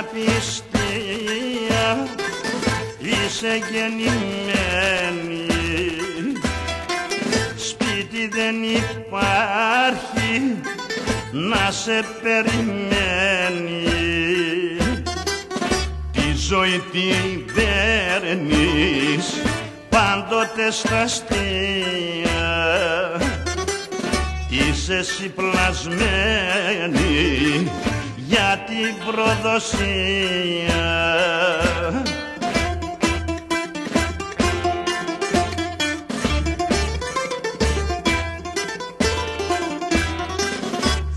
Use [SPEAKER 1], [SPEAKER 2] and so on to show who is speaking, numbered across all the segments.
[SPEAKER 1] απιστία. Είσαι γεννημένη. Σπίτι δεν υπάρχει. Να σε περιμένει. Τη ζωή την παίρνεις πάντοτε στα αστεία. Είσαι εσύ πλασμένη για την προδοσία.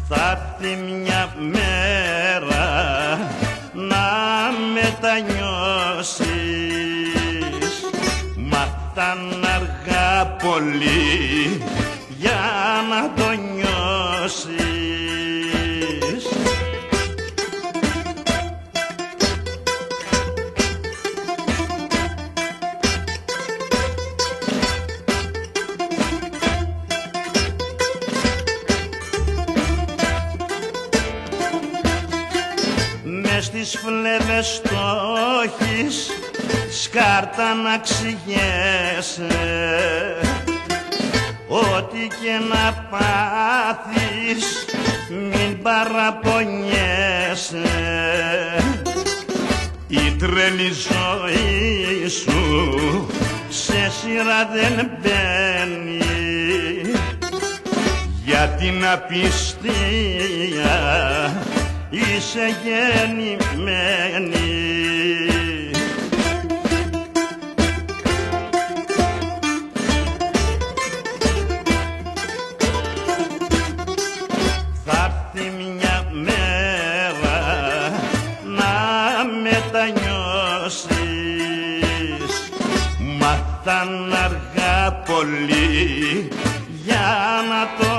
[SPEAKER 1] Θα έρθει μια μέρα να μετανιώσεις. Μα θα είναι αργά πολύ για να το με στις φλέβες το έχεις σκάρτα να ξηγέσαι. Ό,τι και να πάθεις μην παραπονιέσαι. Η τρελή ζωή σου σε σειρά δεν μπαίνει. Για την απιστία είσαι γεννημένη. Θα έρθει μια μέρα να μετανιώσεις. Μα θα είναι αργά πολύ για να το νιώσεις